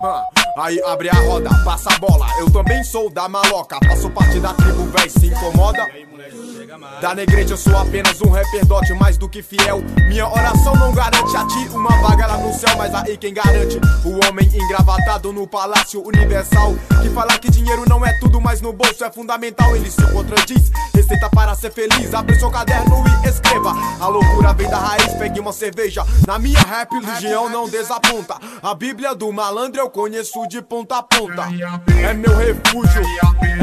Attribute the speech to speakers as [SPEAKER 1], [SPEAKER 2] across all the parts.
[SPEAKER 1] Huh. Aí abre a roda, passa a bola. Eu também sou da maloca. Faço parte da tribo, véi, se incomoda. Da negrete eu sou apenas um rapper mais do que fiel. Minha oração não garante a ti uma vaga lá no céu, mas aí quem garante? O homem engravatado no palácio universal. Que fala que dinheiro não é tudo, mas no bolso é fundamental. Ele se contradiz. Receita para ser feliz, abre seu caderno e escreva. A loucura vem da raiz, pegue uma cerveja. Na minha rap, religião não desaponta. A Bíblia do malandro eu conheço de ponta a ponta. É meu refúgio,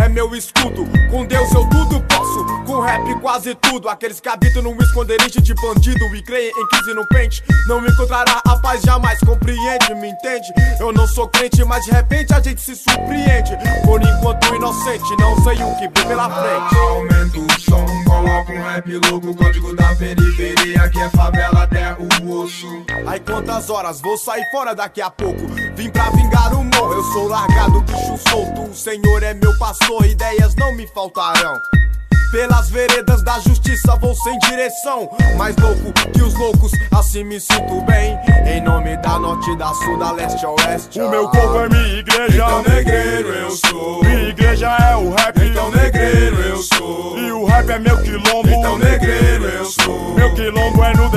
[SPEAKER 1] é meu escudo. Com Deus eu tudo posso, com rap quase tudo. Aqueles que habitam no esconderijo de bandido e creem em crise no pente. Não me encontrará a paz jamais, compreende, me entende? Eu não sou crente, mas de repente a gente se surpreende. Por enquanto inocente, não sei o que vem pela frente.
[SPEAKER 2] Aumenta o som, rap louco, código da periferia, que é favela até o osso.
[SPEAKER 1] Aí quantas horas vou sair fora daqui a pouco? Vim pra vingar o morro, eu sou largado, bicho solto. O Senhor é meu pastor, ideias não me faltarão. Pelas veredas da justiça vou sem direção. Mais louco que os loucos, assim me sinto bem. Em nome da norte, da sul, da leste a oeste.
[SPEAKER 3] O meu corpo é minha igreja.
[SPEAKER 2] Então negreiro eu sou.
[SPEAKER 3] Minha igreja é o rap.
[SPEAKER 2] Então negreiro eu sou.
[SPEAKER 3] E o rap é meu quilombo.
[SPEAKER 2] Então negreiro eu sou.
[SPEAKER 3] Meu quilombo é no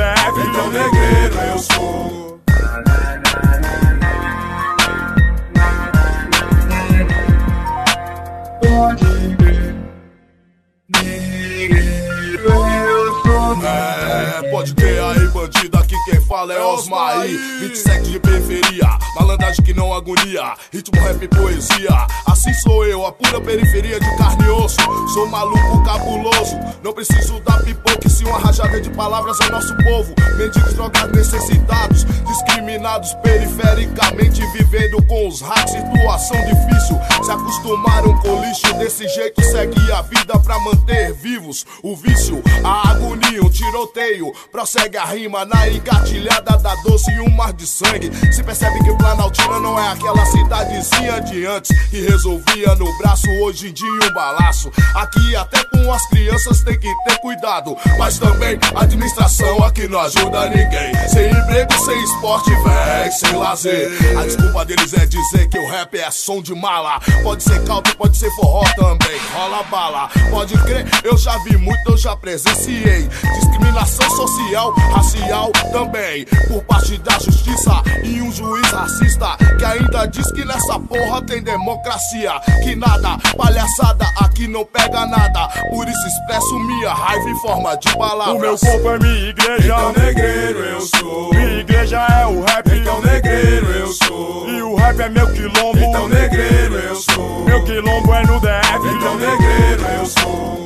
[SPEAKER 4] fala é Osmar aí. 27 de periferia, malandragem que não agonia. Ritmo, rap e poesia. Assim sou eu, a pura periferia de carne e osso. Sou maluco cabuloso. Não preciso dar pipoca, e sim uma rajada de palavras ao nosso povo. Mendigos, drogados, necessitados. Discriminados perifericamente, vivendo com os hacks. Situação difícil. Se acostumaram com lixo. Desse jeito segue a vida pra manter vivos. O vício, a agonia, um tiroteio. Prossegue a rima na engatilhada da doce e um mar de sangue. Se percebe que Planaltina não é aquela cidadezinha de antes que resolvia no braço, hoje em dia um balaço. Aqui até com as crianças tem que ter cuidado, mas também a administração aqui não ajuda ninguém. Sem emprego, sem esporte, véi, sem lazer. A desculpa deles é dizer que o rap é som de mala. Pode ser caldo, pode ser forró também, rola bala. Pode crer, eu já vi muito, eu já presenciei. Discriminação social, racial também. Por parte da justiça e um juiz racista que ainda diz que nessa porra tem democracia. Que nada, palhaçada, aqui não pega nada. Por isso expresso minha raiva em forma de palavras.
[SPEAKER 3] O meu corpo é minha igreja.
[SPEAKER 2] Então negreiro eu sou.
[SPEAKER 3] Minha igreja é o rap.
[SPEAKER 2] Então negreiro eu sou.
[SPEAKER 3] E o rap é meu quilombo.
[SPEAKER 2] Então negreiro eu sou.
[SPEAKER 3] Meu quilombo é no DF.
[SPEAKER 2] Então negreiro eu sou.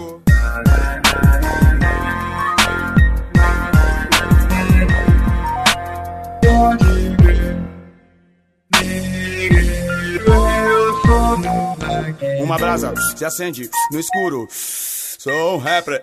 [SPEAKER 1] Uma brasa se acende no escuro. Sou um rapper,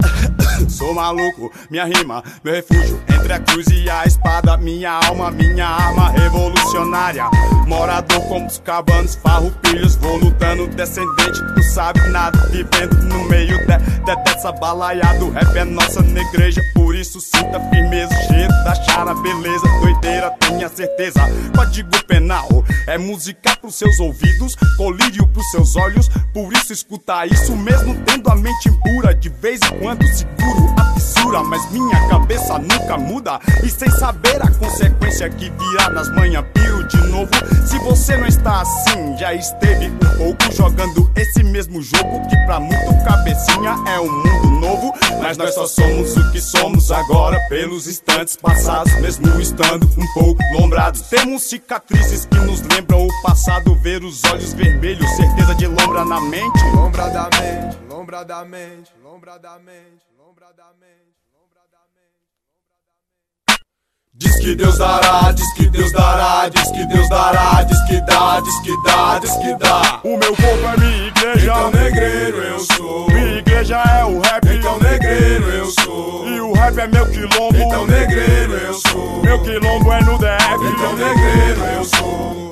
[SPEAKER 1] sou maluco, minha rima, meu refúgio entre a cruz e a espada, minha alma, minha arma revolucionária. Morador como os cabanos, farroupilhos, vou lutando, descendente, tu sabe nada, vivendo no meio de, de- dessa balaiada. O rap é nossa negreja, por isso sinta firmeza, jeito da chara, beleza, doideira, tenha certeza. Código penal é música pros seus ouvidos, colírio pros seus olhos, por isso escuta isso mesmo tendo a mente impura. De vez em quando seguro a fissura, mas minha cabeça nunca muda. E sem saber a consequência que virá nas manhãs, piro de novo. Se você não está assim, já esteve um pouco jogando esse mesmo jogo que pra muito cabecinha é um mundo novo. Mas nós só somos o que somos agora, pelos instantes passados, mesmo estando um pouco lombrados. Temos cicatrizes que nos lembram o passado, ver os olhos vermelhos, certeza de lombra na mente. Lombra da mente, lombra da mente, lombra da mente, lombra da mente.
[SPEAKER 4] Diz que Deus dará, diz que Deus dará, diz que Deus dará, diz que dá, diz que dá, diz que dá.
[SPEAKER 3] O meu corpo é minha igreja.
[SPEAKER 2] Então negreiro eu sou.
[SPEAKER 3] Igreja é o rap.
[SPEAKER 2] Então negreiro eu sou.
[SPEAKER 3] E o rap é meu quilombo.
[SPEAKER 2] Então negreiro eu sou.
[SPEAKER 3] Meu quilombo é no DF.
[SPEAKER 2] Então negreiro eu sou.